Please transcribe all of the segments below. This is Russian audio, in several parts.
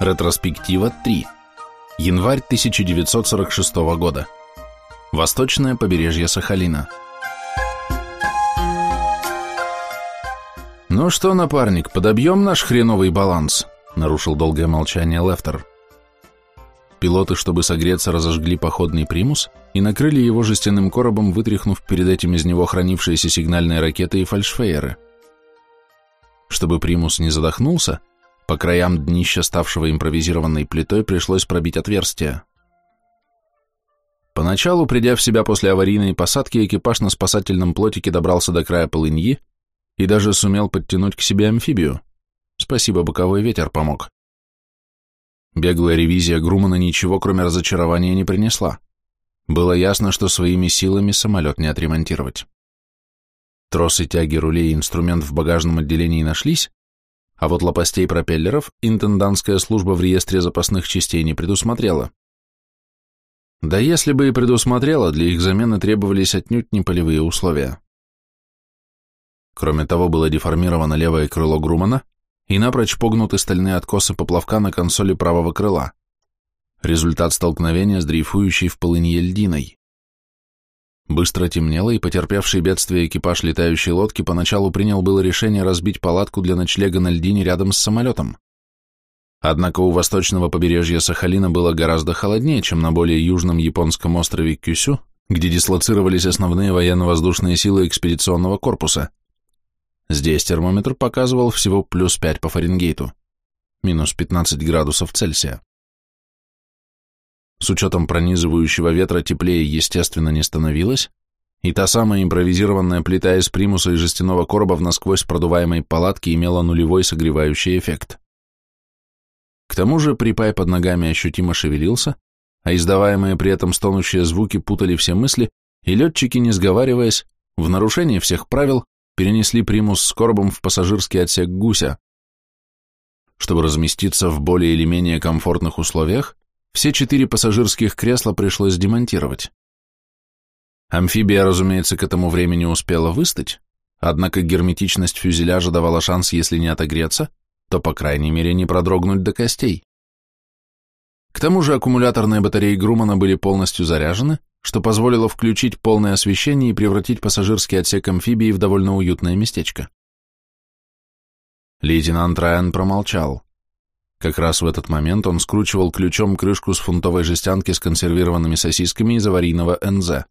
Ретроспектива 3. Январь 1946 года. Восточное побережье Сахалина. «Ну что, напарник, подобьем наш хреновый баланс?» — нарушил долгое молчание Лефтер. Пилоты, чтобы согреться, разожгли походный примус и накрыли его жестяным коробом, вытряхнув перед этим из него хранившиеся сигнальные ракеты и фальшфейеры. Чтобы примус не задохнулся, по краям днища, ставшего импровизированной плитой, пришлось пробить отверстие. Поначалу, придя в себя после аварийной посадки, экипаж на спасательном плотике добрался до края полыньи и даже сумел подтянуть к себе амфибию. Спасибо, боковой ветер помог. Беглая ревизия Грумана ничего, кроме разочарования, не принесла. Было ясно, что своими силами самолет не отремонтировать. Тросы, тяги, рулей и инструмент в багажном отделении нашлись, а вот лопастей пропеллеров интендантская служба в реестре запасных частей не предусмотрела. Да если бы и предусмотрела, для их замены требовались отнюдь не полевые условия. Кроме того, было деформировано левое крыло Грумана и напрочь погнуты стальные откосы поплавка на консоли правого крыла. Результат столкновения с дрейфующей в полынье льдиной. Быстро темнело, и потерпевший бедствие экипаж летающей лодки поначалу принял было решение разбить палатку для ночлега на льдине рядом с самолетом. Однако у восточного побережья Сахалина было гораздо холоднее, чем на более южном японском острове Кюсю, где дислоцировались основные военно-воздушные силы экспедиционного корпуса. Здесь термометр показывал всего плюс 5 по Фаренгейту, минус 15 градусов Цельсия. С учетом пронизывающего ветра теплее, естественно, не становилось, и та самая импровизированная плита из примуса и жестяного короба в насквозь продуваемой палатке имела нулевой согревающий эффект. К тому же припай под ногами ощутимо шевелился, а издаваемые при этом стонущие звуки путали все мысли, и летчики, не сговариваясь, в нарушение всех правил, перенесли примус с коробом в пассажирский отсек гуся. Чтобы разместиться в более или менее комфортных условиях, все четыре пассажирских кресла пришлось демонтировать. Амфибия, разумеется, к этому времени успела выстать, однако герметичность фюзеляжа давала шанс, если не отогреться, то, по крайней мере, не продрогнуть до костей. К тому же аккумуляторные батареи Грумана были полностью заряжены, что позволило включить полное освещение и превратить пассажирский отсек амфибии в довольно уютное местечко. Лейтенант Райан промолчал. Как раз в этот момент он скручивал ключом крышку с фунтовой жестянки с консервированными сосисками из аварийного НЗ.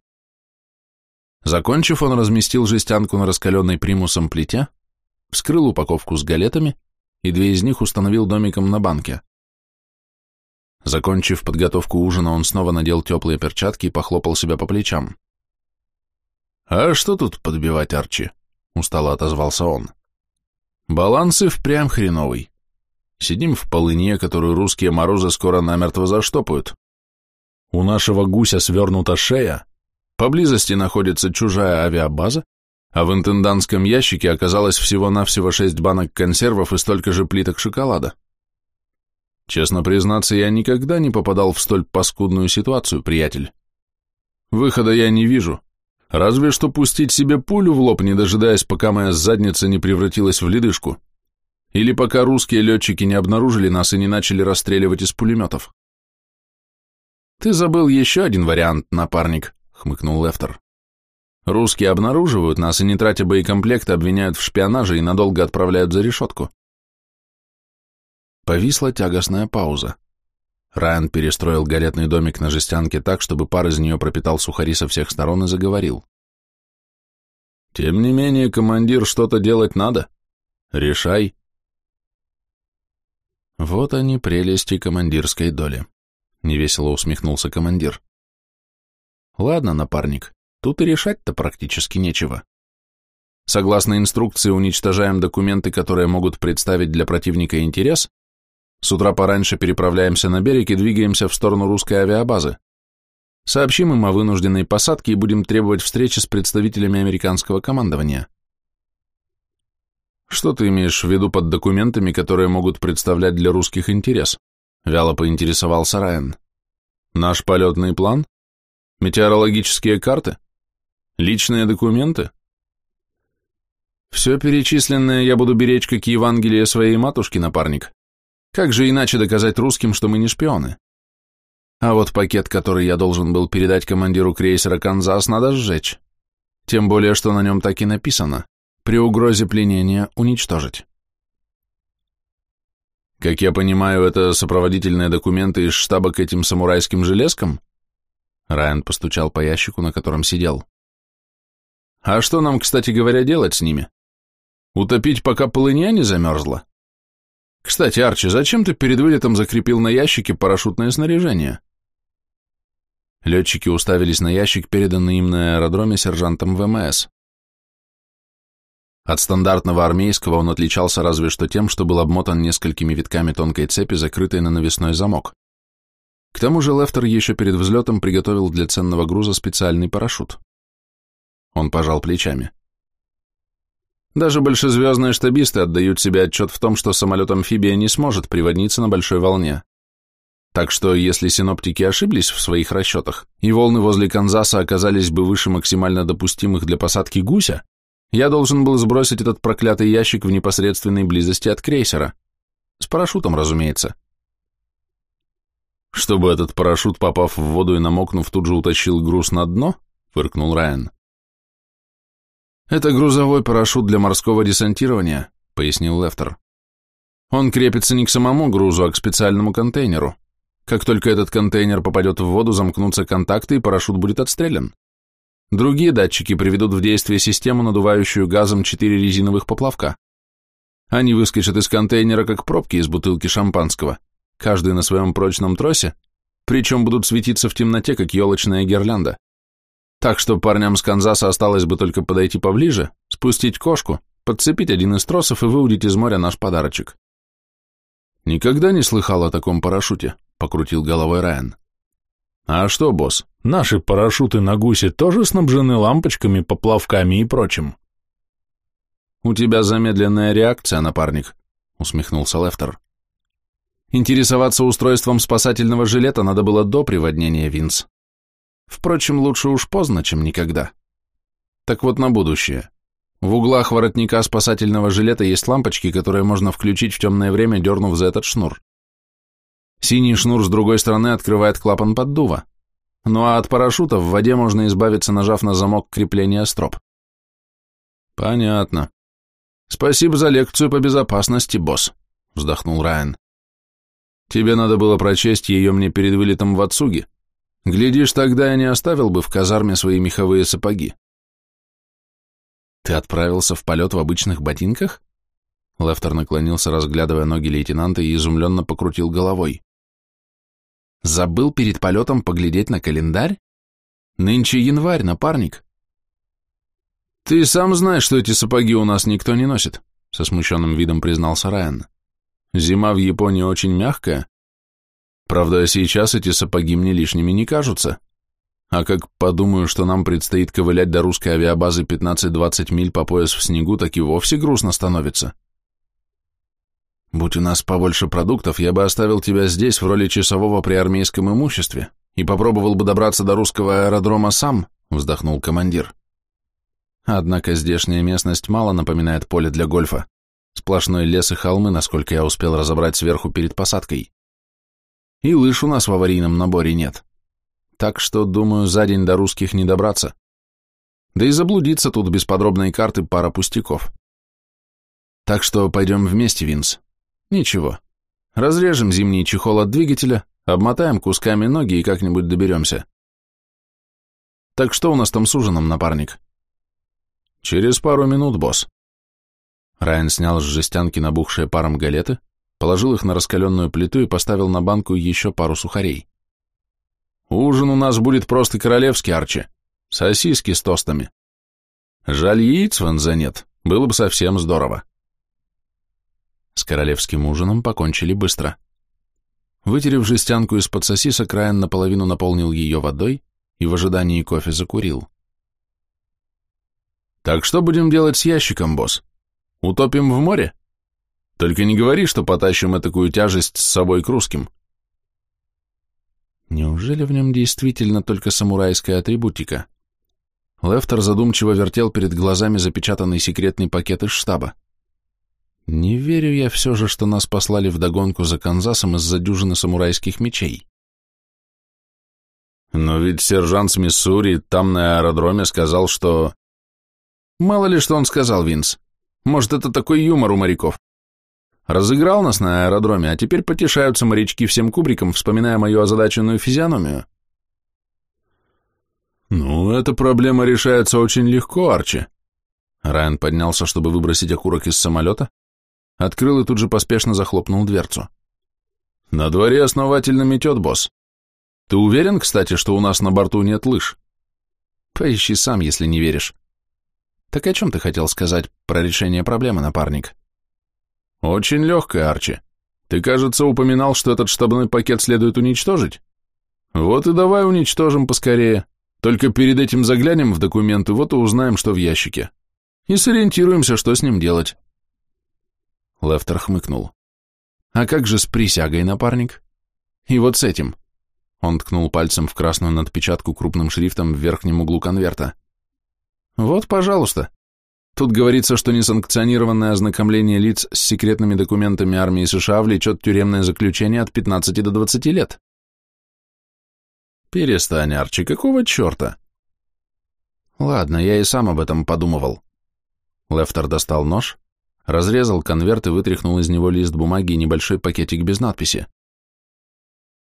Закончив, он разместил жестянку на раскаленной примусом плите, вскрыл упаковку с галетами и две из них установил домиком на банке. Закончив подготовку ужина, он снова надел теплые перчатки и похлопал себя по плечам. «А что тут подбивать, Арчи?» — устало отозвался он. «Баланс и впрямь хреновый. Сидим в полыне, которую русские морозы скоро намертво заштопают. У нашего гуся свернута шея, поблизости находится чужая авиабаза, а в интендантском ящике оказалось всего-навсего шесть банок консервов и столько же плиток шоколада. Честно признаться, я никогда не попадал в столь паскудную ситуацию, приятель. Выхода я не вижу, разве что пустить себе пулю в лоб, не дожидаясь, пока моя задница не превратилась в ледышку. Или пока русские летчики не обнаружили нас и не начали расстреливать из пулеметов. «Ты забыл еще один вариант, напарник», — хмыкнул Лефтер. «Русские обнаруживают нас и, не тратя боекомплекта, обвиняют в шпионаже и надолго отправляют за решетку». Повисла тягостная пауза. Райан перестроил галетный домик на жестянке так, чтобы пар из нее пропитал сухари со всех сторон и заговорил. «Тем не менее, командир, что-то делать надо. Решай, вот они, прелести командирской доли. Невесело усмехнулся командир. Ладно, напарник, тут и решать-то практически нечего. Согласно инструкции, уничтожаем документы, которые могут представить для противника интерес, с утра пораньше переправляемся на берег и двигаемся в сторону русской авиабазы. Сообщим им о вынужденной посадке и будем требовать встречи с представителями американского командования. Что ты имеешь в виду под документами, которые могут представлять для русских интерес? Вяло поинтересовался Райан. Наш полетный план? Метеорологические карты? Личные документы? Все перечисленное я буду беречь как Евангелие своей матушки, напарник. Как же иначе доказать русским, что мы не шпионы? А вот пакет, который я должен был передать командиру крейсера «Канзас», надо сжечь. Тем более, что на нем так и написано. При угрозе пленения уничтожить. Как я понимаю, это сопроводительные документы из штаба к этим самурайским железкам? Райан постучал по ящику, на котором сидел. А что нам, кстати говоря, делать с ними? Утопить, пока полыня не замерзла? Кстати, Арчи, зачем ты перед вылетом закрепил на ящике парашютное снаряжение? Летчики уставились на ящик, переданный им на аэродроме сержантом ВМС. От стандартного армейского он отличался разве что тем, что был обмотан несколькими витками тонкой цепи, закрытой на навесной замок. К тому же Лефтер еще перед взлетом приготовил для ценного груза специальный парашют. Он пожал плечами. Даже большезвездные штабисты отдают себе отчет в том, что самолет-амфибия не сможет приводниться на большой волне. Так что, если синоптики ошиблись в своих расчетах, и волны возле Канзаса оказались бы выше максимально допустимых для посадки гуся, я должен был сбросить этот проклятый ящик в непосредственной близости от крейсера. С парашютом, разумеется. Чтобы этот парашют, попав в воду и намокнув, тут же утащил груз на дно, фыркнул Райан. Это грузовой парашют для морского десантирования, пояснил Лефтер. Он крепится не к самому грузу, а к специальному контейнеру. Как только этот контейнер попадет в воду, замкнутся контакты, и парашют будет отстрелян. Другие датчики приведут в действие систему, надувающую газом четыре резиновых поплавка. Они выскочат из контейнера, как пробки из бутылки шампанского, каждый на своем прочном тросе, причем будут светиться в темноте, как елочная гирлянда. Так что парням с Канзаса осталось бы только подойти поближе, спустить кошку, подцепить один из тросов и выудить из моря наш подарочек. Никогда не слыхал о таком парашюте, покрутил головой Райан. А что, босс, наши парашюты на гусе тоже снабжены лампочками, поплавками и прочим? У тебя замедленная реакция, напарник, усмехнулся Лефтер. Интересоваться устройством спасательного жилета надо было до приводнения Винс. Впрочем, лучше уж поздно, чем никогда. Так вот на будущее. В углах воротника спасательного жилета есть лампочки, которые можно включить в темное время, дернув за этот шнур. Синий шнур с другой стороны открывает клапан поддува. Ну а от парашюта в воде можно избавиться, нажав на замок крепления строп. Понятно. Спасибо за лекцию по безопасности, босс, вздохнул Райан. Тебе надо было прочесть ее мне перед вылетом в Ацуги. Глядишь, тогда я не оставил бы в казарме свои меховые сапоги. Ты отправился в полет в обычных ботинках? Лефтер наклонился, разглядывая ноги лейтенанта, и изумленно покрутил головой. Забыл перед полетом поглядеть на календарь? Нынче январь, напарник. Ты сам знаешь, что эти сапоги у нас никто не носит, со смущенным видом признался Райан. Зима в Японии очень мягкая. Правда, сейчас эти сапоги мне лишними не кажутся. А как подумаю, что нам предстоит ковылять до русской авиабазы 15-20 миль по пояс в снегу, так и вовсе грустно становится. Будь у нас побольше продуктов, я бы оставил тебя здесь в роли часового при армейском имуществе и попробовал бы добраться до русского аэродрома сам, вздохнул командир. Однако здешняя местность мало напоминает поле для гольфа. Сплошной лес и холмы, насколько я успел разобрать сверху перед посадкой. И лыж у нас в аварийном наборе нет. Так что, думаю, за день до русских не добраться. Да и заблудиться тут без подробной карты пара пустяков. Так что пойдем вместе, Винс. Ничего. Разрежем зимний чехол от двигателя, обмотаем кусками ноги и как-нибудь доберемся. Так что у нас там с ужином, напарник? Через пару минут, босс. Райан снял с жестянки набухшие паром галеты, положил их на раскаленную плиту и поставил на банку еще пару сухарей. Ужин у нас будет просто королевский, Арчи. Сосиски с тостами. Жаль, яиц ванза нет. Было бы совсем здорово. С королевским ужином покончили быстро. Вытерев жестянку из-под сосисок, Райан наполовину наполнил ее водой и в ожидании кофе закурил. «Так что будем делать с ящиком, босс? Утопим в море? Только не говори, что потащим такую тяжесть с собой к русским». Неужели в нем действительно только самурайская атрибутика? Лефтер задумчиво вертел перед глазами запечатанный секретный пакет из штаба. Не верю я все же, что нас послали вдогонку за Канзасом из-за дюжины самурайских мечей. Но ведь сержант с Миссури там на аэродроме сказал, что... Мало ли что он сказал, Винс. Может, это такой юмор у моряков. Разыграл нас на аэродроме, а теперь потешаются морячки всем кубриком, вспоминая мою озадаченную физиономию. Ну, эта проблема решается очень легко, Арчи. Райан поднялся, чтобы выбросить окурок из самолета, открыл и тут же поспешно захлопнул дверцу. На дворе основательно метет, босс. Ты уверен, кстати, что у нас на борту нет лыж? Поищи сам, если не веришь. Так о чем ты хотел сказать про решение проблемы, напарник? Очень легкая, Арчи. Ты, кажется, упоминал, что этот штабной пакет следует уничтожить? Вот и давай уничтожим поскорее. Только перед этим заглянем в документы, вот и узнаем, что в ящике. И сориентируемся, что с ним делать. Лефтер хмыкнул. А как же с присягой, напарник? И вот с этим. Он ткнул пальцем в красную надпечатку крупным шрифтом в верхнем углу конверта. «Вот, пожалуйста. Тут говорится, что несанкционированное ознакомление лиц с секретными документами армии США влечет тюремное заключение от 15 до 20 лет». «Перестань, Арчи, какого черта?» «Ладно, я и сам об этом подумывал». Лефтер достал нож, разрезал конверт и вытряхнул из него лист бумаги и небольшой пакетик без надписи.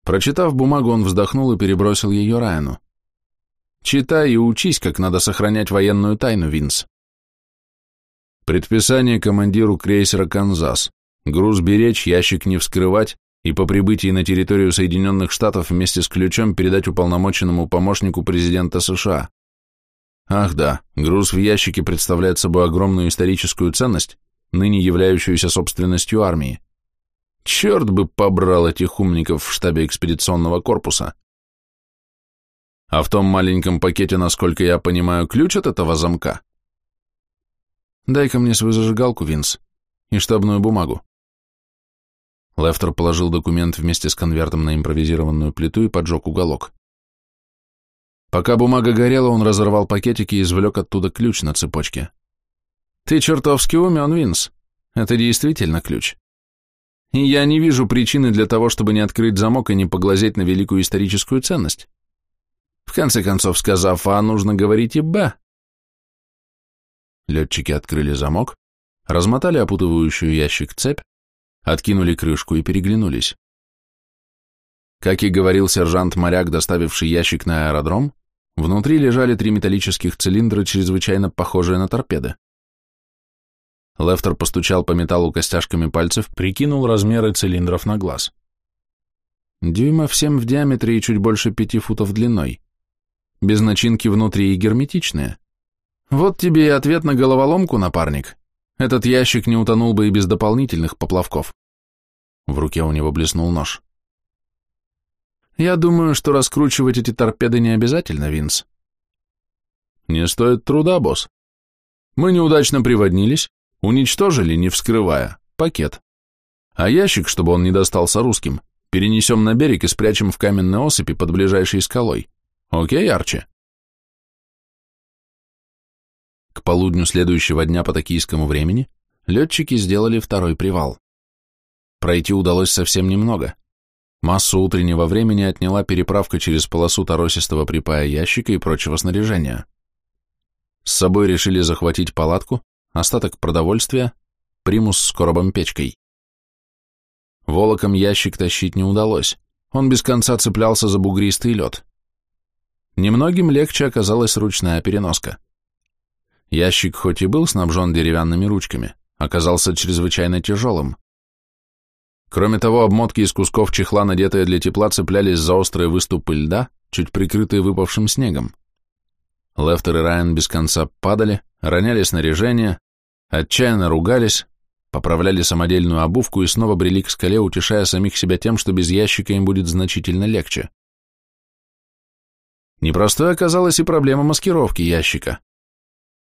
Прочитав бумагу, он вздохнул и перебросил ее Райану. «Читай и учись, как надо сохранять военную тайну, Винс». Предписание командиру крейсера «Канзас». Груз беречь, ящик не вскрывать и по прибытии на территорию Соединенных Штатов вместе с ключом передать уполномоченному помощнику президента США. Ах да, груз в ящике представляет собой огромную историческую ценность, ныне являющуюся собственностью армии. Черт бы побрал этих умников в штабе экспедиционного корпуса. А в том маленьком пакете, насколько я понимаю, ключ от этого замка? Дай-ка мне свою зажигалку, Винс, и штабную бумагу. Лефтер положил документ вместе с конвертом на импровизированную плиту и поджег уголок. Пока бумага горела, он разорвал пакетики и извлек оттуда ключ на цепочке. «Ты чертовски умен, Винс. Это действительно ключ и я не вижу причины для того, чтобы не открыть замок и не поглазеть на великую историческую ценность. В конце концов, сказав «А», нужно говорить и «Б». Летчики открыли замок, размотали опутывающую ящик цепь, откинули крышку и переглянулись. Как и говорил сержант-моряк, доставивший ящик на аэродром, внутри лежали три металлических цилиндра, чрезвычайно похожие на торпеды. Лефтер постучал по металлу костяшками пальцев, прикинул размеры цилиндров на глаз. Дюймов семь в диаметре и чуть больше пяти футов длиной. Без начинки внутри и герметичные. Вот тебе и ответ на головоломку, напарник. Этот ящик не утонул бы и без дополнительных поплавков. В руке у него блеснул нож. Я думаю, что раскручивать эти торпеды не обязательно, Винс. Не стоит труда, босс. Мы неудачно приводнились, Уничтожили, не вскрывая, пакет. А ящик, чтобы он не достался русским, перенесем на берег и спрячем в каменной осыпи под ближайшей скалой. Окей, Арчи? К полудню следующего дня по токийскому времени летчики сделали второй привал. Пройти удалось совсем немного. Массу утреннего времени отняла переправка через полосу торосистого припая ящика и прочего снаряжения. С собой решили захватить палатку, остаток продовольствия, примус с коробом-печкой. Волоком ящик тащить не удалось, он без конца цеплялся за бугристый лед. Немногим легче оказалась ручная переноска. Ящик хоть и был снабжен деревянными ручками, оказался чрезвычайно тяжелым. Кроме того, обмотки из кусков чехла, надетые для тепла, цеплялись за острые выступы льда, чуть прикрытые выпавшим снегом. Лефтер и Райан без конца падали, роняли снаряжение, отчаянно ругались, поправляли самодельную обувку и снова брели к скале, утешая самих себя тем, что без ящика им будет значительно легче. Непростой оказалась и проблема маскировки ящика.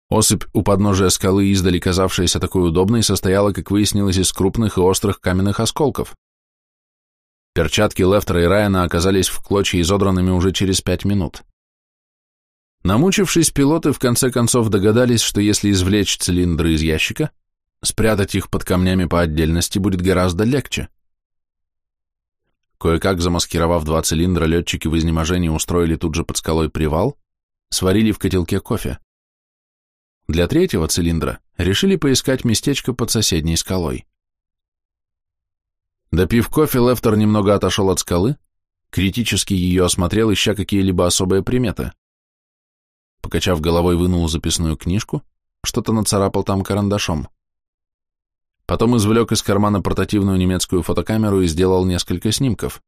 Осыпь у подножия скалы, издали казавшаяся такой удобной, состояла, как выяснилось, из крупных и острых каменных осколков. Перчатки Лефтера и Райана оказались в клочья изодранными уже через пять минут. Намучившись, пилоты в конце концов догадались, что если извлечь цилиндры из ящика, спрятать их под камнями по отдельности будет гораздо легче. Кое-как замаскировав два цилиндра, летчики в изнеможении устроили тут же под скалой привал, сварили в котелке кофе. Для третьего цилиндра решили поискать местечко под соседней скалой. Допив кофе, Лефтер немного отошел от скалы, критически ее осмотрел, ища какие-либо особые приметы. Покачав головой, вынул записную книжку, что-то нацарапал там карандашом. Потом извлек из кармана портативную немецкую фотокамеру и сделал несколько снимков.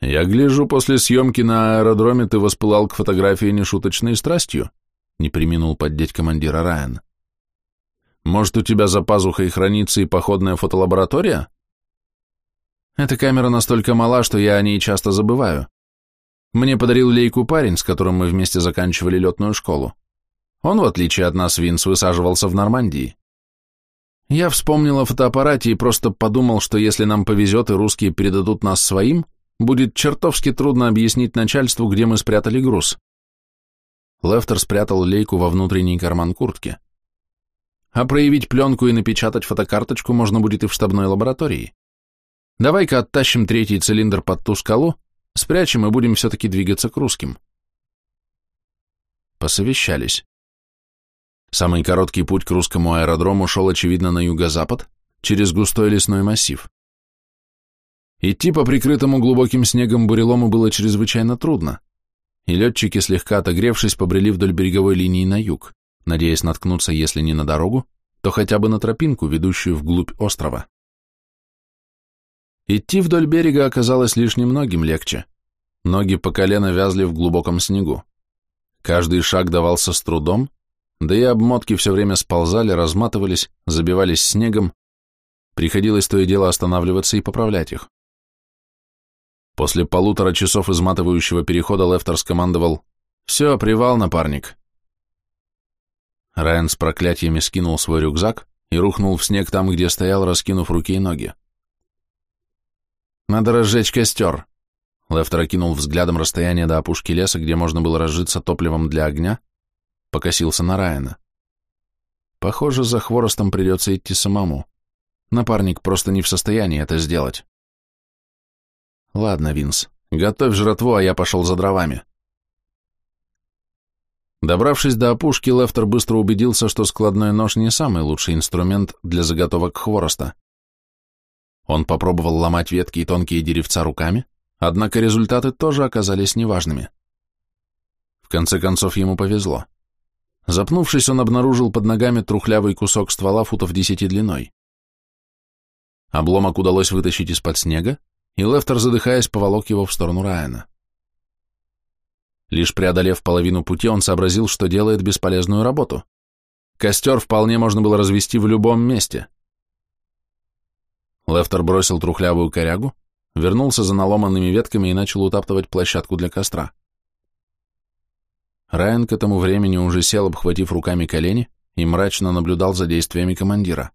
«Я гляжу, после съемки на аэродроме ты воспылал к фотографии нешуточной страстью», не приминул поддеть командира Райан. «Может, у тебя за пазухой хранится и походная фотолаборатория?» «Эта камера настолько мала, что я о ней часто забываю. Мне подарил лейку парень, с которым мы вместе заканчивали летную школу. Он, в отличие от нас, Винс, высаживался в Нормандии. Я вспомнил о фотоаппарате и просто подумал, что если нам повезет и русские передадут нас своим, будет чертовски трудно объяснить начальству, где мы спрятали груз. Лефтер спрятал лейку во внутренний карман куртки. А проявить пленку и напечатать фотокарточку можно будет и в штабной лаборатории. Давай-ка оттащим третий цилиндр под ту скалу, Спрячем и будем все-таки двигаться к русским. Посовещались. Самый короткий путь к русскому аэродрому шел, очевидно, на юго-запад, через густой лесной массив. Идти по прикрытому глубоким снегом бурелому было чрезвычайно трудно, и летчики, слегка отогревшись, побрели вдоль береговой линии на юг, надеясь наткнуться, если не на дорогу, то хотя бы на тропинку, ведущую вглубь острова. Идти вдоль берега оказалось лишь немногим легче. Ноги по колено вязли в глубоком снегу. Каждый шаг давался с трудом, да и обмотки все время сползали, разматывались, забивались снегом. Приходилось то и дело останавливаться и поправлять их. После полутора часов изматывающего перехода Лефтер скомандовал «Все, привал, напарник». Райан с проклятиями скинул свой рюкзак и рухнул в снег там, где стоял, раскинув руки и ноги. Надо разжечь костер. Лефтер окинул взглядом расстояние до опушки леса, где можно было разжиться топливом для огня, покосился на Райана. Похоже, за хворостом придется идти самому. Напарник просто не в состоянии это сделать. Ладно, Винс, готовь жратву, а я пошел за дровами. Добравшись до опушки, Лефтер быстро убедился, что складной нож не самый лучший инструмент для заготовок хвороста. Он попробовал ломать ветки и тонкие деревца руками, однако результаты тоже оказались неважными. В конце концов ему повезло. Запнувшись, он обнаружил под ногами трухлявый кусок ствола футов десяти длиной. Обломок удалось вытащить из-под снега, и Лефтер, задыхаясь, поволок его в сторону Райана. Лишь преодолев половину пути, он сообразил, что делает бесполезную работу. Костер вполне можно было развести в любом месте. Лефтер бросил трухлявую корягу, вернулся за наломанными ветками и начал утаптывать площадку для костра. Райан к этому времени уже сел, обхватив руками колени, и мрачно наблюдал за действиями командира.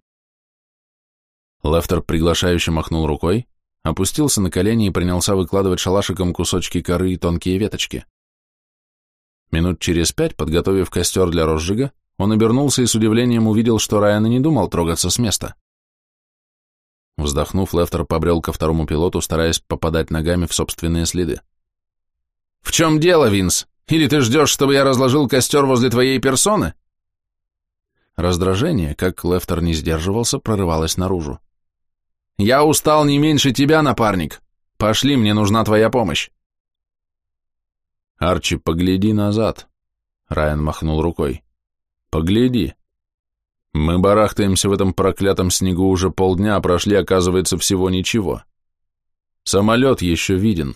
Лефтер приглашающе махнул рукой, опустился на колени и принялся выкладывать шалашиком кусочки коры и тонкие веточки. Минут через пять, подготовив костер для розжига, он обернулся и с удивлением увидел, что Райан и не думал трогаться с места. Вздохнув, Лефтер побрел ко второму пилоту, стараясь попадать ногами в собственные следы. «В чем дело, Винс? Или ты ждешь, чтобы я разложил костер возле твоей персоны?» Раздражение, как Лефтер не сдерживался, прорывалось наружу. «Я устал не меньше тебя, напарник. Пошли, мне нужна твоя помощь». «Арчи, погляди назад», — Райан махнул рукой. «Погляди. Мы барахтаемся в этом проклятом снегу уже полдня, а прошли, оказывается, всего ничего. Самолет еще виден.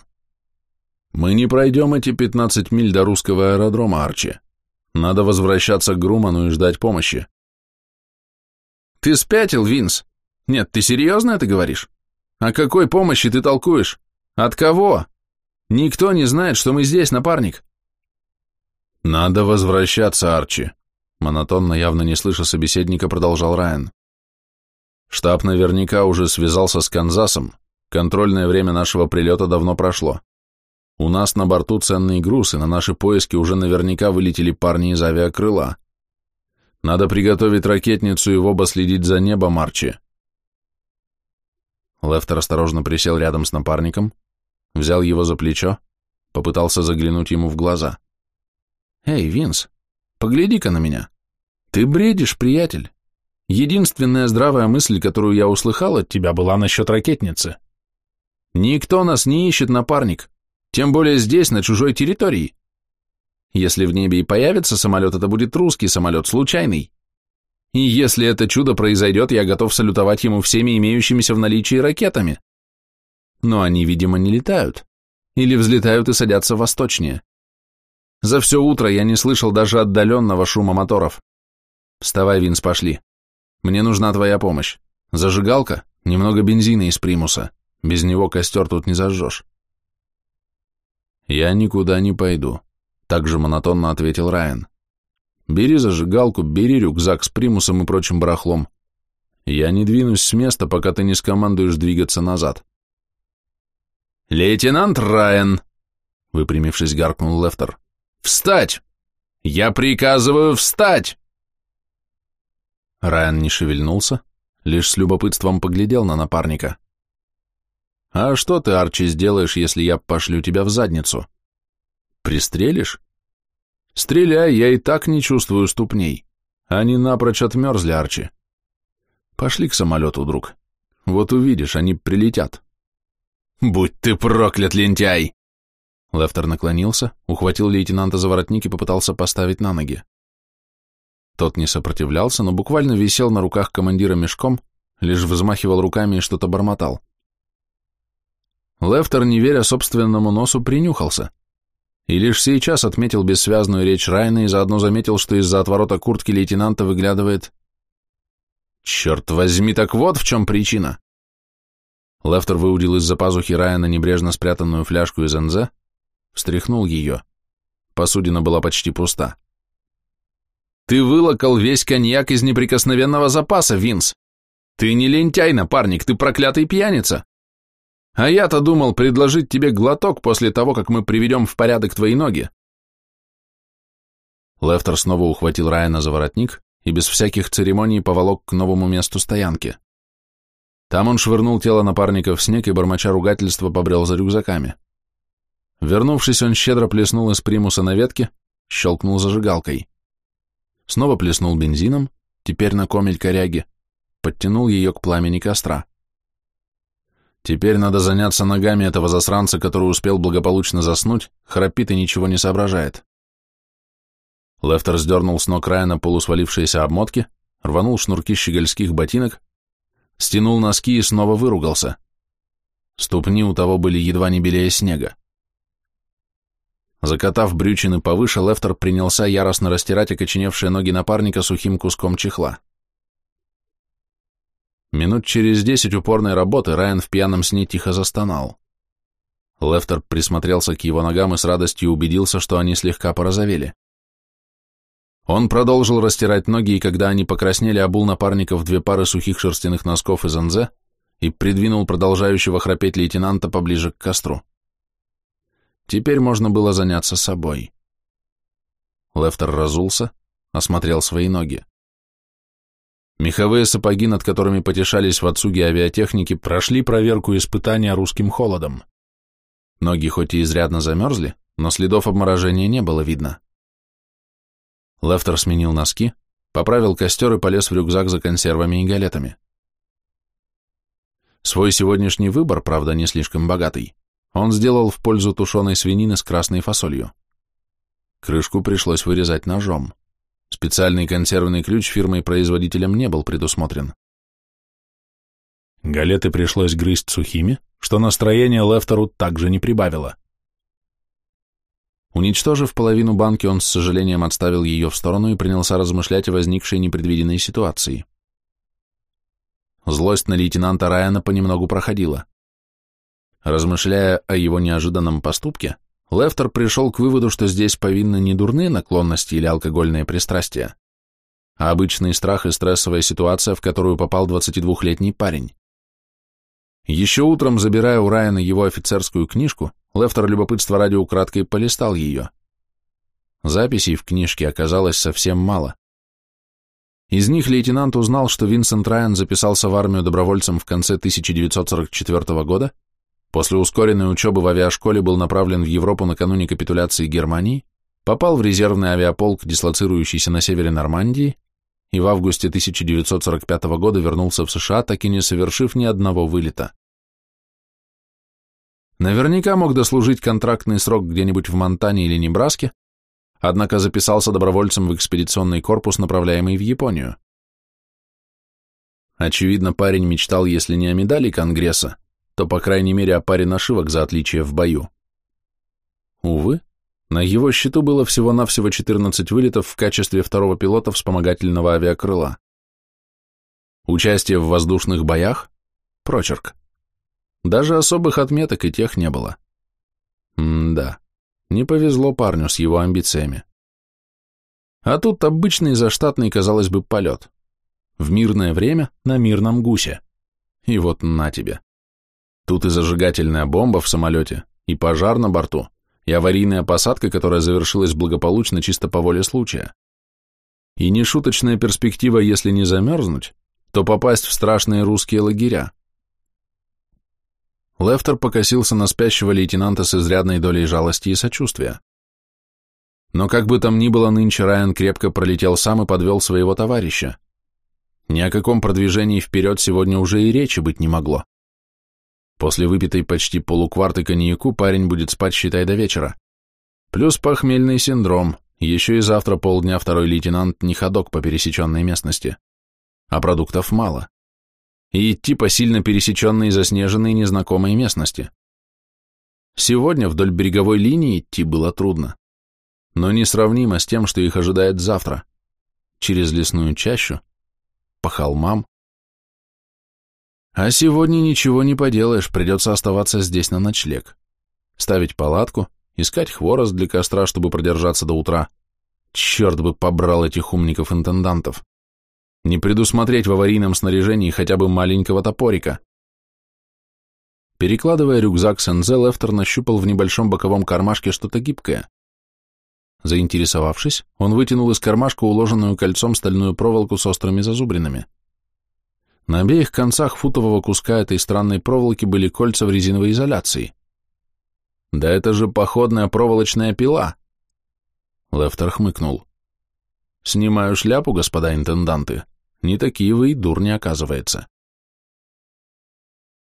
Мы не пройдем эти 15 миль до русского аэродрома, Арчи. Надо возвращаться к Груману и ждать помощи. Ты спятил, Винс? Нет, ты серьезно это говоришь? О какой помощи ты толкуешь? От кого? Никто не знает, что мы здесь, напарник. Надо возвращаться, Арчи. Монотонно, явно не слыша собеседника, продолжал Райан. Штаб наверняка уже связался с Канзасом. Контрольное время нашего прилета давно прошло. У нас на борту ценный груз, и на наши поиски уже наверняка вылетели парни из авиакрыла. Надо приготовить ракетницу и в оба следить за небом, Арчи. Лефтер осторожно присел рядом с напарником, взял его за плечо, попытался заглянуть ему в глаза. «Эй, Винс, погляди-ка на меня. Ты бредишь, приятель. Единственная здравая мысль, которую я услыхал от тебя, была насчет ракетницы. Никто нас не ищет, напарник, тем более здесь, на чужой территории. Если в небе и появится самолет, это будет русский самолет, случайный. И если это чудо произойдет, я готов салютовать ему всеми имеющимися в наличии ракетами. Но они, видимо, не летают. Или взлетают и садятся восточнее. За все утро я не слышал даже отдаленного шума моторов. Вставай, Винс, пошли. Мне нужна твоя помощь. Зажигалка, немного бензина из примуса. Без него костер тут не зажжешь. Я никуда не пойду, также монотонно ответил Райан. Бери зажигалку, бери рюкзак с примусом и прочим барахлом. Я не двинусь с места, пока ты не скомандуешь двигаться назад. «Лейтенант Райан!» — выпрямившись, гаркнул Лефтер. «Встать! Я приказываю встать!» Райан не шевельнулся, лишь с любопытством поглядел на напарника. «А что ты, Арчи, сделаешь, если я пошлю тебя в задницу? Пристрелишь? Стреляй, я и так не чувствую ступней. Они напрочь отмерзли, Арчи. Пошли к самолету, друг. Вот увидишь, они прилетят». «Будь ты проклят, лентяй!» Лефтер наклонился, ухватил лейтенанта за воротник и попытался поставить на ноги. Тот не сопротивлялся, но буквально висел на руках командира мешком, лишь взмахивал руками и что-то бормотал. Лефтер, не веря собственному носу, принюхался. И лишь сейчас отметил бессвязную речь Райна и заодно заметил, что из-за отворота куртки лейтенанта выглядывает... Черт возьми, так вот в чем причина! Лефтер выудил из-за пазухи Райана небрежно спрятанную фляжку из НЗ, встряхнул ее. Посудина была почти пуста. «Ты вылокал весь коньяк из неприкосновенного запаса, Винс! Ты не лентяй, напарник, ты проклятый пьяница! А я-то думал предложить тебе глоток после того, как мы приведем в порядок твои ноги!» Лефтер снова ухватил Райана за воротник и без всяких церемоний поволок к новому месту стоянки. Там он швырнул тело напарника в снег и, бормоча ругательства, побрел за рюкзаками. Вернувшись, он щедро плеснул из примуса на ветке, щелкнул зажигалкой. Снова плеснул бензином, теперь на комель коряги, подтянул ее к пламени костра. Теперь надо заняться ногами этого засранца, который успел благополучно заснуть, храпит и ничего не соображает. Лефтер сдернул с ног Райана полусвалившиеся обмотки, рванул шнурки щегольских ботинок, стянул носки и снова выругался. Ступни у того были едва не белее снега. Закатав брючины повыше, Лефтер принялся яростно растирать окоченевшие ноги напарника сухим куском чехла. Минут через десять упорной работы Райан в пьяном сне тихо застонал. Лефтер присмотрелся к его ногам и с радостью убедился, что они слегка порозовели. Он продолжил растирать ноги, и когда они покраснели, обул напарников две пары сухих шерстяных носков из НЗ и придвинул продолжающего храпеть лейтенанта поближе к костру. Теперь можно было заняться собой. Лефтер разулся, осмотрел свои ноги. Меховые сапоги, над которыми потешались в отсуге авиатехники, прошли проверку испытания русским холодом. Ноги хоть и изрядно замерзли, но следов обморожения не было видно. Лефтер сменил носки, поправил костер и полез в рюкзак за консервами и галетами. Свой сегодняшний выбор, правда, не слишком богатый, он сделал в пользу тушеной свинины с красной фасолью. Крышку пришлось вырезать ножом. Специальный консервный ключ фирмой-производителем не был предусмотрен. Галеты пришлось грызть сухими, что настроение Лефтеру также не прибавило. Уничтожив половину банки, он с сожалением отставил ее в сторону и принялся размышлять о возникшей непредвиденной ситуации. Злость на лейтенанта Райана понемногу проходила. Размышляя о его неожиданном поступке, Лефтер пришел к выводу, что здесь повинны не дурные наклонности или алкогольные пристрастия, а обычный страх и стрессовая ситуация, в которую попал 22-летний парень. Еще утром, забирая у Райана его офицерскую книжку, Лефтер любопытство ради украдкой полистал ее. Записей в книжке оказалось совсем мало. Из них лейтенант узнал, что Винсент Райан записался в армию добровольцем в конце 1944 года, после ускоренной учебы в авиашколе был направлен в Европу накануне капитуляции Германии, попал в резервный авиаполк, дислоцирующийся на севере Нормандии, и в августе 1945 года вернулся в США, так и не совершив ни одного вылета. Наверняка мог дослужить контрактный срок где-нибудь в Монтане или Небраске, однако записался добровольцем в экспедиционный корпус, направляемый в Японию. Очевидно, парень мечтал, если не о медали Конгресса, то, по крайней мере, о паре нашивок за отличие в бою. Увы, на его счету было всего-навсего 14 вылетов в качестве второго пилота вспомогательного авиакрыла. Участие в воздушных боях – прочерк. Даже особых отметок и тех не было. М-да. Не повезло парню с его амбициями. А тут обычный заштатный, казалось бы, полет. В мирное время на мирном гусе. И вот на тебе. Тут и зажигательная бомба в самолете, и пожар на борту, и аварийная посадка, которая завершилась благополучно чисто по воле случая. И нешуточная перспектива, если не замерзнуть, то попасть в страшные русские лагеря. Лефтер покосился на спящего лейтенанта с изрядной долей жалости и сочувствия. Но как бы там ни было, нынче Райан крепко пролетел сам и подвел своего товарища. Ни о каком продвижении вперед сегодня уже и речи быть не могло. После выпитой почти полукварты коньяку парень будет спать, считай, до вечера. Плюс похмельный синдром, еще и завтра полдня второй лейтенант не ходок по пересеченной местности. А продуктов мало и идти по сильно пересеченной и заснеженной незнакомой местности. Сегодня вдоль береговой линии идти было трудно, но несравнимо с тем, что их ожидает завтра, через лесную чащу, по холмам. А сегодня ничего не поделаешь, придется оставаться здесь на ночлег, ставить палатку, искать хворост для костра, чтобы продержаться до утра. Черт бы побрал этих умников-интендантов не предусмотреть в аварийном снаряжении хотя бы маленького топорика. Перекладывая рюкзак с НЗ, Лефтер нащупал в небольшом боковом кармашке что-то гибкое. Заинтересовавшись, он вытянул из кармашка уложенную кольцом стальную проволоку с острыми зазубринами. На обеих концах футового куска этой странной проволоки были кольца в резиновой изоляции. «Да это же походная проволочная пила!» Лефтер хмыкнул. «Снимаю шляпу, господа интенданты. Не такие вы и дурни, оказывается.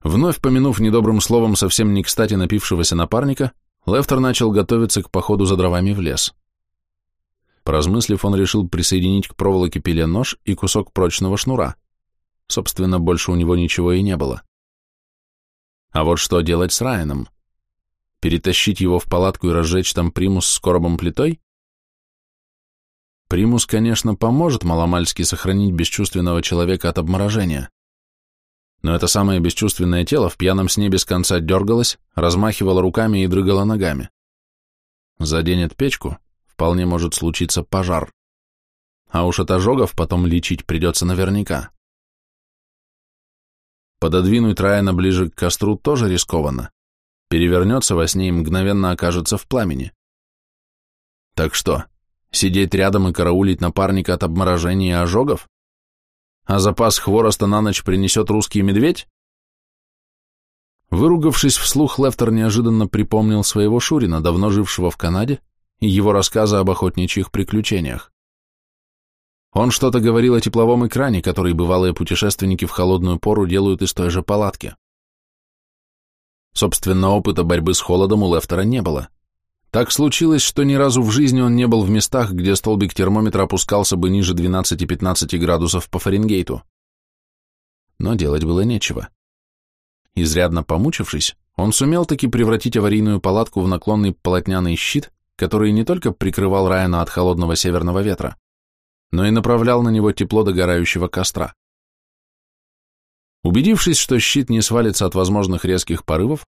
Вновь помянув недобрым словом совсем не кстати напившегося напарника, Лефтер начал готовиться к походу за дровами в лес. Поразмыслив, он решил присоединить к проволоке пиле нож и кусок прочного шнура. Собственно, больше у него ничего и не было. А вот что делать с Райаном? Перетащить его в палатку и разжечь там примус с коробом плитой? Примус, конечно, поможет маломальски сохранить бесчувственного человека от обморожения. Но это самое бесчувственное тело в пьяном сне без конца дергалось, размахивало руками и дрыгало ногами. Заденет печку, вполне может случиться пожар. А уж от ожогов потом лечить придется наверняка. Пододвинуть Райана ближе к костру тоже рискованно. Перевернется во сне и мгновенно окажется в пламени. Так что, Сидеть рядом и караулить напарника от обморожения и ожогов? А запас хвороста на ночь принесет русский медведь? Выругавшись вслух, Лефтер неожиданно припомнил своего Шурина, давно жившего в Канаде, и его рассказы об охотничьих приключениях. Он что-то говорил о тепловом экране, который бывалые путешественники в холодную пору делают из той же палатки. Собственно, опыта борьбы с холодом у Лефтера не было. Так случилось, что ни разу в жизни он не был в местах, где столбик термометра опускался бы ниже 12-15 градусов по Фаренгейту. Но делать было нечего. Изрядно помучившись, он сумел таки превратить аварийную палатку в наклонный полотняный щит, который не только прикрывал Райана от холодного северного ветра, но и направлял на него тепло догорающего костра. Убедившись, что щит не свалится от возможных резких порывов,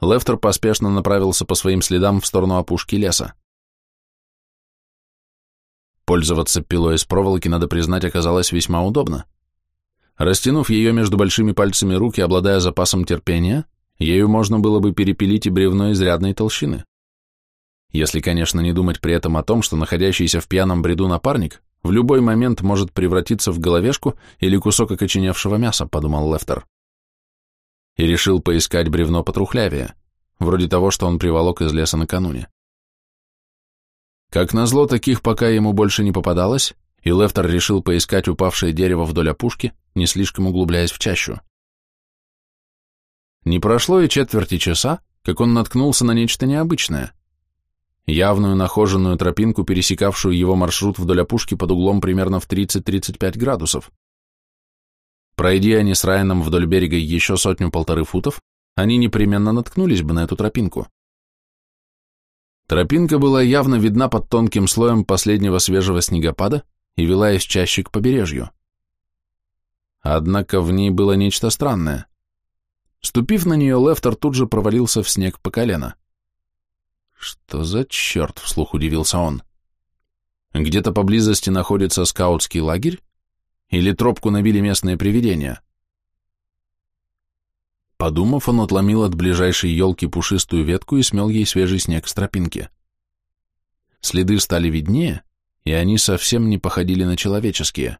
Лефтер поспешно направился по своим следам в сторону опушки леса. Пользоваться пилой из проволоки, надо признать, оказалось весьма удобно. Растянув ее между большими пальцами рук и обладая запасом терпения, ею можно было бы перепилить и бревно изрядной толщины. Если, конечно, не думать при этом о том, что находящийся в пьяном бреду напарник в любой момент может превратиться в головешку или кусок окоченевшего мяса, подумал Лефтер. И решил поискать бревно потрухлявее, вроде того, что он приволок из леса накануне. Как назло, таких пока ему больше не попадалось, и Лефтер решил поискать упавшее дерево вдоль опушки, не слишком углубляясь в чащу. Не прошло и четверти часа, как он наткнулся на нечто необычное. Явную нахоженную тропинку, пересекавшую его маршрут вдоль опушки под углом примерно в 30-35 градусов. Пройди они с Райаном вдоль берега еще сотню-полторы футов, они непременно наткнулись бы на эту тропинку. Тропинка была явно видна под тонким слоем последнего свежего снегопада и вела из чаще к побережью. Однако в ней было нечто странное. Ступив на нее, Лефтер тут же провалился в снег по колено. «Что за черт?» — вслух удивился он. «Где-то поблизости находится скаутский лагерь? Или тропку набили местные привидения?» Подумав, он отломил от ближайшей елки пушистую ветку и смел ей свежий снег с тропинки. Следы стали виднее, и они совсем не походили на человеческие.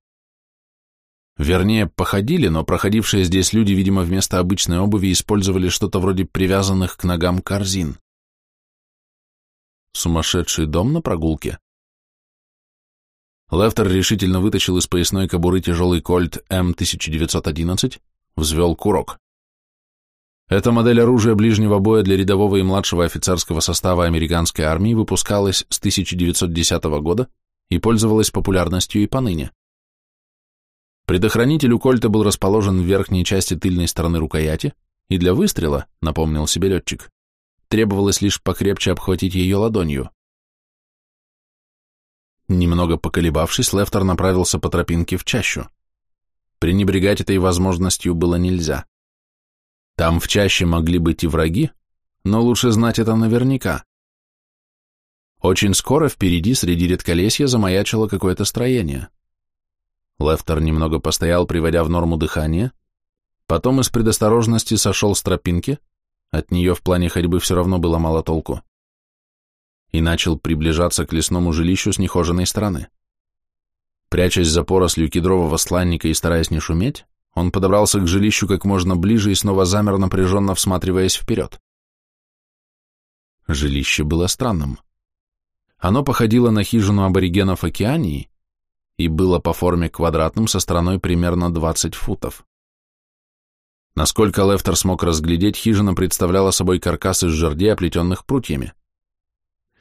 Вернее, походили, но проходившие здесь люди, видимо, вместо обычной обуви использовали что-то вроде привязанных к ногам корзин. Сумасшедший дом на прогулке? Лефтер решительно вытащил из поясной кобуры тяжелый кольт М1911, взвел курок. Эта модель оружия ближнего боя для рядового и младшего офицерского состава американской армии выпускалась с 1910 года и пользовалась популярностью и поныне. Предохранитель у кольта был расположен в верхней части тыльной стороны рукояти, и для выстрела, напомнил себе летчик, требовалось лишь покрепче обхватить ее ладонью. Немного поколебавшись, Лефтер направился по тропинке в чащу. Пренебрегать этой возможностью было нельзя. Там в чаще могли быть и враги, но лучше знать это наверняка. Очень скоро впереди среди редколесья замаячило какое-то строение. Лефтер немного постоял, приводя в норму дыхание, потом из предосторожности сошел с тропинки, от нее в плане ходьбы все равно было мало толку, и начал приближаться к лесному жилищу с нехоженной стороны. Прячась за порослью кедрового сланника и стараясь не шуметь, он подобрался к жилищу как можно ближе и снова замер, напряженно всматриваясь вперед. Жилище было странным. Оно походило на хижину аборигенов Океании и было по форме квадратным со стороной примерно 20 футов. Насколько Лефтер смог разглядеть, хижина представляла собой каркас из жердей, оплетенных прутьями.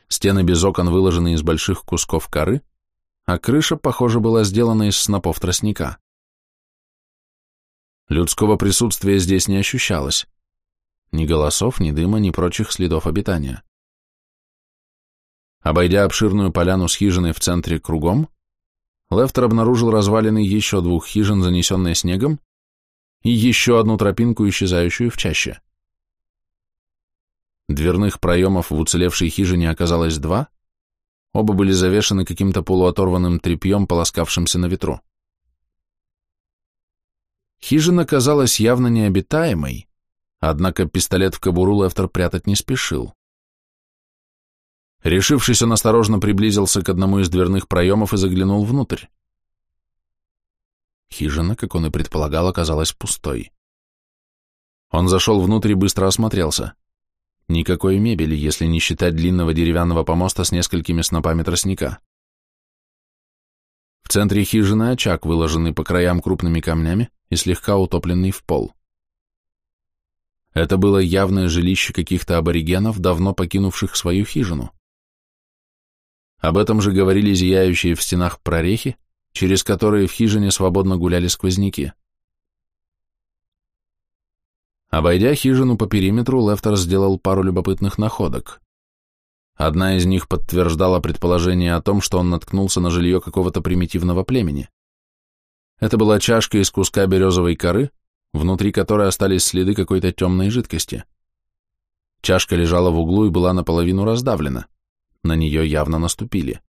Стены без окон выложены из больших кусков коры, а крыша, похоже, была сделана из снопов тростника. Людского присутствия здесь не ощущалось. Ни голосов, ни дыма, ни прочих следов обитания. Обойдя обширную поляну с хижиной в центре кругом, Лефтер обнаружил развалины еще двух хижин, занесенные снегом, и еще одну тропинку, исчезающую в чаще. Дверных проемов в уцелевшей хижине оказалось два, оба были завешаны каким-то полуоторванным тряпьем, полоскавшимся на ветру. Хижина казалась явно необитаемой, однако пистолет в кобуру Лефтер прятать не спешил. Решившись, он осторожно приблизился к одному из дверных проемов и заглянул внутрь. Хижина, как он и предполагал, оказалась пустой. Он зашел внутрь и быстро осмотрелся. Никакой мебели, если не считать длинного деревянного помоста с несколькими снопами тростника. В центре хижины очаг, выложенный по краям крупными камнями и слегка утопленный в пол. Это было явное жилище каких-то аборигенов, давно покинувших свою хижину. Об этом же говорили зияющие в стенах прорехи, через которые в хижине свободно гуляли сквозняки. Обойдя хижину по периметру, Лефтер сделал пару любопытных находок. Одна из них подтверждала предположение о том, что он наткнулся на жилье какого-то примитивного племени. Это была чашка из куска березовой коры, внутри которой остались следы какой-то темной жидкости. Чашка лежала в углу и была наполовину раздавлена. На нее явно наступили.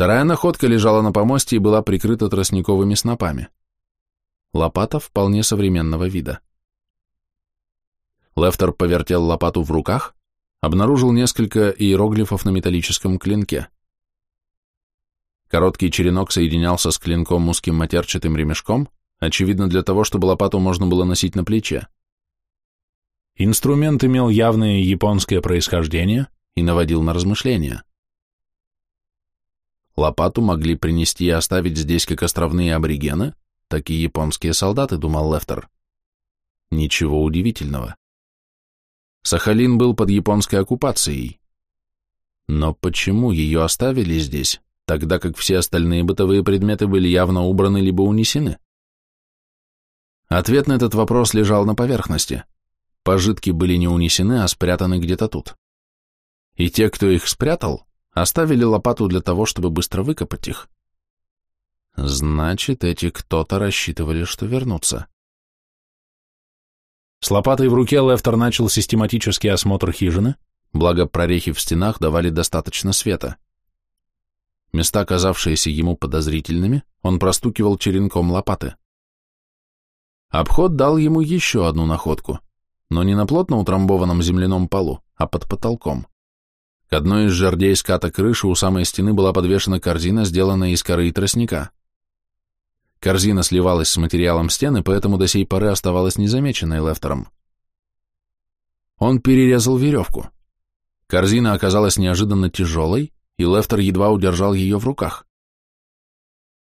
Вторая находка лежала на помосте и была прикрыта тростниковыми снопами. Лопата вполне современного вида. Лефтер повертел лопату в руках, обнаружил несколько иероглифов на металлическом клинке. Короткий черенок соединялся с клинком узким матерчатым ремешком, очевидно для того, чтобы лопату можно было носить на плече. Инструмент имел явное японское происхождение и наводил на размышления. Лопату могли принести и оставить здесь как островные аборигены, так и японские солдаты, думал Лефтер. Ничего удивительного. Сахалин был под японской оккупацией. Но почему ее оставили здесь, тогда как все остальные бытовые предметы были явно убраны либо унесены? Ответ на этот вопрос лежал на поверхности. Пожитки были не унесены, а спрятаны где-то тут. И те, кто их спрятал, оставили лопату для того, чтобы быстро выкопать их. Значит, эти кто-то рассчитывали, что вернутся. С лопатой в руке Лефтер начал систематический осмотр хижины, благо прорехи в стенах давали достаточно света. Места, казавшиеся ему подозрительными, он простукивал черенком лопаты. Обход дал ему еще одну находку, но не на плотно утрамбованном земляном полу, а под потолком. К одной из жердей ската крыши у самой стены была подвешена корзина, сделанная из коры и тростника. Корзина сливалась с материалом стены, поэтому до сей поры оставалась незамеченной Лефтером. Он перерезал веревку. Корзина оказалась неожиданно тяжелой, и Лефтер едва удержал ее в руках.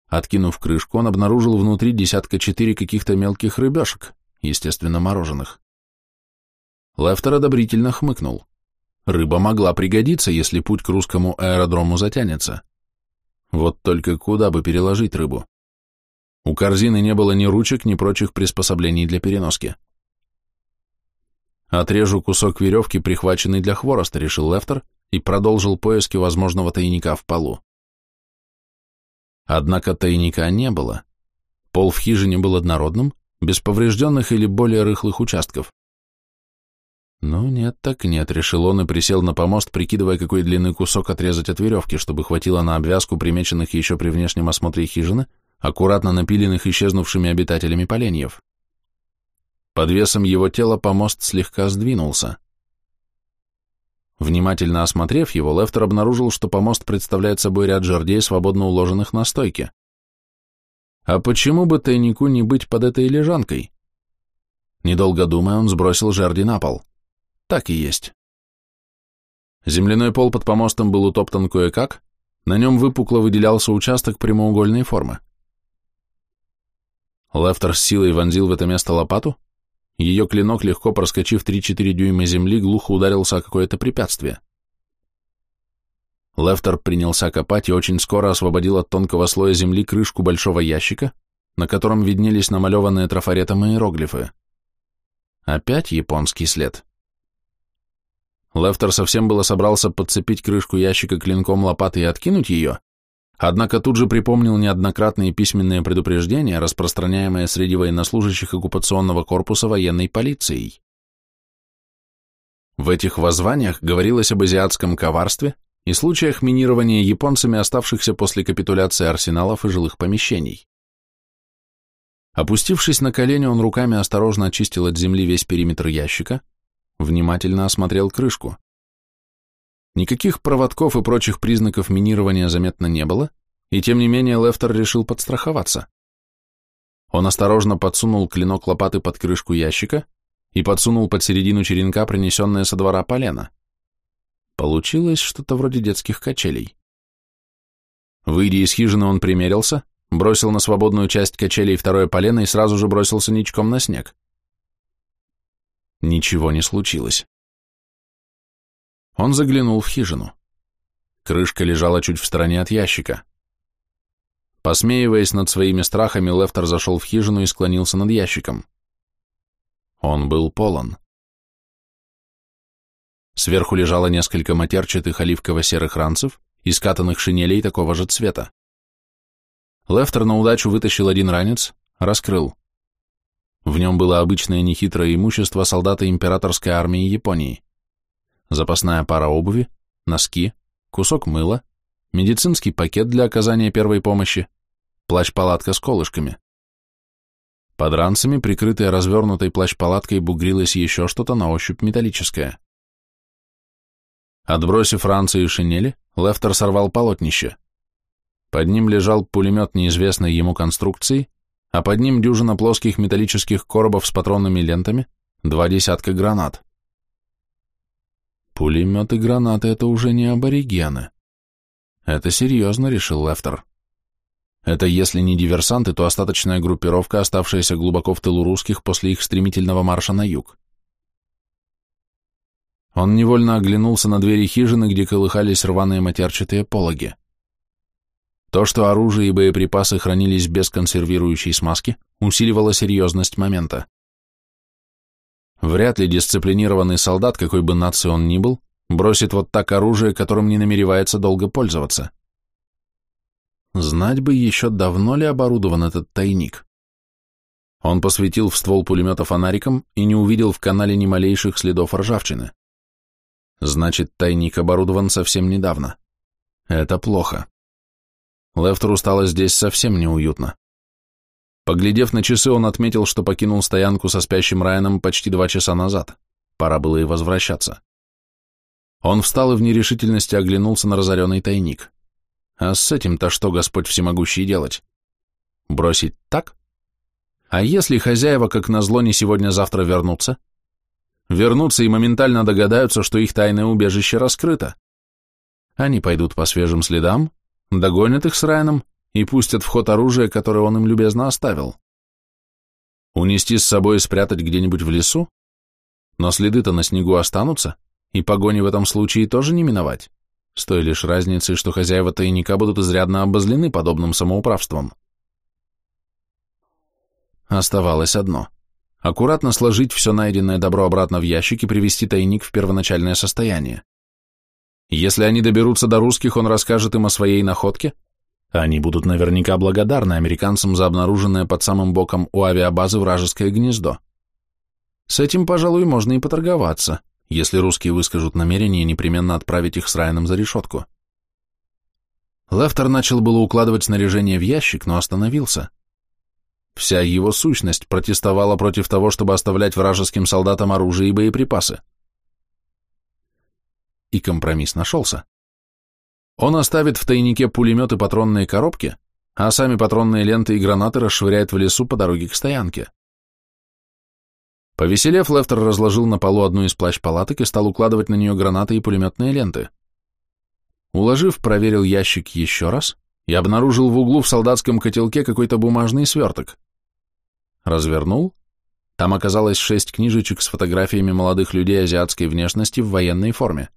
Откинув крышку, он обнаружил внутри десятка четыре каких-то мелких рыбешек, естественно, мороженых. Лефтер одобрительно хмыкнул. Рыба могла пригодиться, если путь к русскому аэродрому затянется. Вот только куда бы переложить рыбу? У корзины не было ни ручек, ни прочих приспособлений для переноски. Отрежу кусок веревки, прихваченный для хвороста, решил Лефтер, и продолжил поиски возможного тайника в полу. Однако тайника не было. Пол в хижине был однородным, без поврежденных или более рыхлых участков. Ну нет, так нет, решил он и присел на помост, прикидывая, какой длинный кусок отрезать от веревки, чтобы хватило на обвязку примеченных еще при внешнем осмотре хижины, аккуратно напиленных исчезнувшими обитателями поленьев. Под весом его тела помост слегка сдвинулся. Внимательно осмотрев его, Лефтер обнаружил, что помост представляет собой ряд жердей, свободно уложенных на стойке. А почему бы тайнику не быть под этой лежанкой? Недолго думая, он сбросил жерди на пол. Так и есть. Земляной пол под помостом был утоптан кое-как, на нем выпукло выделялся участок прямоугольной формы. Лефтер с силой вонзил в это место лопату, ее клинок, легко проскочив 3-4 дюйма земли, глухо ударился о какое-то препятствие. Лефтер принялся копать и очень скоро освободил от тонкого слоя земли крышку большого ящика, на котором виднелись намалеванные трафаретом иероглифы. Опять японский след. Лефтер совсем было собрался подцепить крышку ящика клинком лопаты и откинуть ее, Однако тут же припомнил неоднократные письменные предупреждения, распространяемые среди военнослужащих оккупационного корпуса военной полицией. В этих воззваниях говорилось об азиатском коварстве и случаях минирования японцами оставшихся после капитуляции арсеналов и жилых помещений. Опустившись на колени, он руками осторожно очистил от земли весь периметр ящика, внимательно осмотрел крышку. Никаких проводков и прочих признаков минирования заметно не было, и тем не менее Лефтер решил подстраховаться. Он осторожно подсунул клинок лопаты под крышку ящика и подсунул под середину черенка принесенное со двора полено. Получилось что-то вроде детских качелей. Выйдя из хижины, он примерился, бросил на свободную часть качелей второе полено и сразу же бросился ничком на снег. Ничего не случилось. Он заглянул в хижину. Крышка лежала чуть в стороне от ящика. Посмеиваясь над своими страхами, Лефтер зашел в хижину и склонился над ящиком. Он был полон. Сверху лежало несколько матерчатых оливково-серых ранцев и скатанных шинелей такого же цвета. Лефтер на удачу вытащил один ранец, раскрыл. В нем было обычное нехитрое имущество солдата императорской армии Японии запасная пара обуви, носки, кусок мыла, медицинский пакет для оказания первой помощи, плащ-палатка с колышками. Под ранцами, прикрытая развернутой плащ-палаткой, бугрилось еще что-то на ощупь металлическое. Отбросив ранцы и шинели, Лефтер сорвал полотнище. Под ним лежал пулемет неизвестной ему конструкции, а под ним дюжина плоских металлических коробов с патронными лентами, два десятка гранат. Пулемет и гранаты — это уже не аборигены. Это серьезно, решил Лефтер. Это если не диверсанты, то остаточная группировка, оставшаяся глубоко в тылу русских после их стремительного марша на юг. Он невольно оглянулся на двери хижины, где колыхались рваные матерчатые пологи. То, что оружие и боеприпасы хранились без консервирующей смазки, усиливало серьезность момента. Вряд ли дисциплинированный солдат, какой бы нации он ни был, бросит вот так оружие, которым не намеревается долго пользоваться. Знать бы еще давно ли оборудован этот тайник. Он посветил в ствол пулемета фонариком и не увидел в канале ни малейших следов ржавчины. Значит, тайник оборудован совсем недавно. Это плохо. Лефтеру стало здесь совсем неуютно. Поглядев на часы, он отметил, что покинул стоянку со спящим Райаном почти два часа назад. Пора было и возвращаться. Он встал и в нерешительности оглянулся на разоренный тайник. А с этим-то что Господь всемогущий делать? Бросить так? А если хозяева, как назло, не сегодня-завтра вернутся? вернутся и моментально догадаются, что их тайное убежище раскрыто. Они пойдут по свежим следам, догонят их с Райаном и пустят в ход оружие, которое он им любезно оставил. Унести с собой и спрятать где-нибудь в лесу? Но следы-то на снегу останутся, и погони в этом случае тоже не миновать, с той лишь разницей, что хозяева тайника будут изрядно обозлены подобным самоуправством. Оставалось одно — аккуратно сложить все найденное добро обратно в ящик и привести тайник в первоначальное состояние. Если они доберутся до русских, он расскажет им о своей находке, они будут наверняка благодарны американцам за обнаруженное под самым боком у авиабазы вражеское гнездо. С этим, пожалуй, можно и поторговаться, если русские выскажут намерение непременно отправить их с Райаном за решетку. Лефтер начал было укладывать снаряжение в ящик, но остановился. Вся его сущность протестовала против того, чтобы оставлять вражеским солдатам оружие и боеприпасы. И компромисс нашелся. Он оставит в тайнике пулемет и патронные коробки, а сами патронные ленты и гранаты расшвыряет в лесу по дороге к стоянке. Повеселев, Лефтер разложил на полу одну из плащ-палаток и стал укладывать на нее гранаты и пулеметные ленты. Уложив, проверил ящик еще раз и обнаружил в углу в солдатском котелке какой-то бумажный сверток. Развернул. Там оказалось шесть книжечек с фотографиями молодых людей азиатской внешности в военной форме.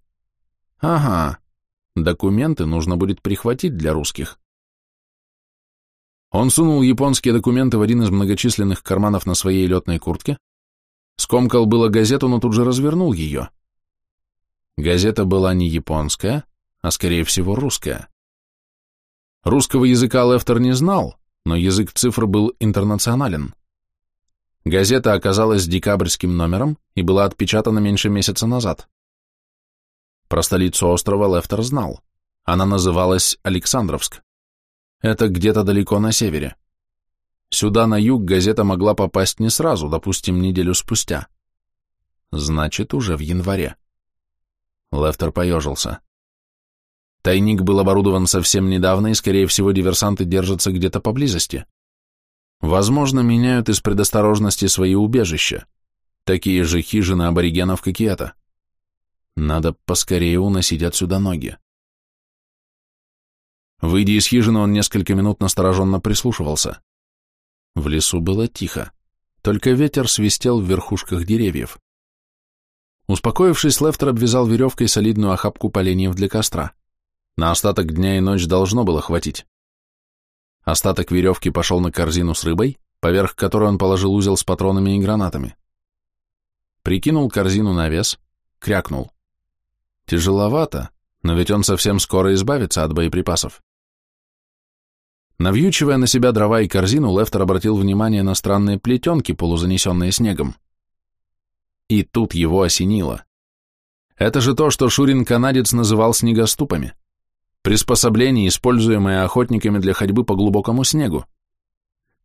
Ага, документы нужно будет прихватить для русских. Он сунул японские документы в один из многочисленных карманов на своей летной куртке, скомкал было газету, но тут же развернул ее. Газета была не японская, а скорее всего русская. Русского языка Лефтер не знал, но язык цифр был интернационален. Газета оказалась декабрьским номером и была отпечатана меньше месяца назад. Про столицу острова Лефтер знал. Она называлась Александровск. Это где-то далеко на севере. Сюда, на юг, газета могла попасть не сразу, допустим, неделю спустя. Значит, уже в январе. Лефтер поежился. Тайник был оборудован совсем недавно, и, скорее всего, диверсанты держатся где-то поблизости. Возможно, меняют из предосторожности свои убежища, такие же хижины аборигенов, как и это. Надо поскорее уносить отсюда ноги. Выйдя из хижины, он несколько минут настороженно прислушивался. В лесу было тихо, только ветер свистел в верхушках деревьев. Успокоившись, Лефтер обвязал веревкой солидную охапку поленьев для костра. На остаток дня и ночь должно было хватить. Остаток веревки пошел на корзину с рыбой, поверх которой он положил узел с патронами и гранатами. Прикинул корзину на вес, крякнул. Тяжеловато, но ведь он совсем скоро избавится от боеприпасов. Навьючивая на себя дрова и корзину, Лефтер обратил внимание на странные плетенки, полузанесенные снегом. И тут его осенило. Это же то, что Шурин-канадец называл снегоступами приспособление, используемое охотниками для ходьбы по глубокому снегу.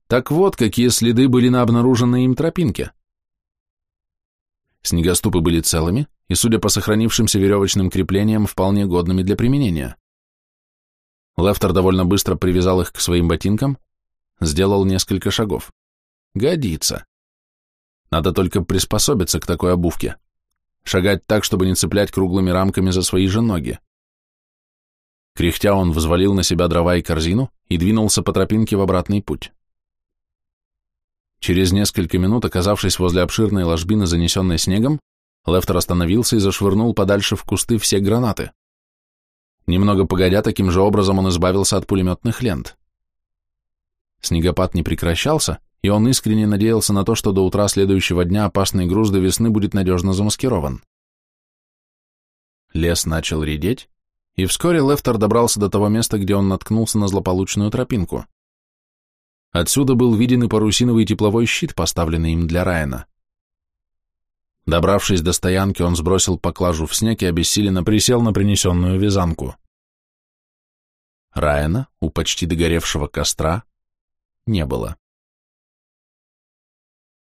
Так вот, какие следы были на обнаруженной им тропинке. Снегоступы были целыми и, судя по сохранившимся веревочным креплениям, вполне годными для применения. Лефтер довольно быстро привязал их к своим ботинкам, сделал несколько шагов. Годится. Надо только приспособиться к такой обувке. Шагать так, чтобы не цеплять круглыми рамками за свои же ноги. Кряхтя он взвалил на себя дрова и корзину и двинулся по тропинке в обратный путь. Через несколько минут, оказавшись возле обширной ложбины, занесенной снегом, Лефтер остановился и зашвырнул подальше в кусты все гранаты. Немного погодя, таким же образом он избавился от пулеметных лент. Снегопад не прекращался, и он искренне надеялся на то, что до утра следующего дня опасный груз до весны будет надежно замаскирован. Лес начал редеть, и вскоре Лефтер добрался до того места, где он наткнулся на злополучную тропинку. Отсюда был виден и парусиновый тепловой щит, поставленный им для Райана. Добравшись до стоянки, он сбросил поклажу в снег и обессиленно присел на принесенную вязанку. Райана у почти догоревшего костра не было.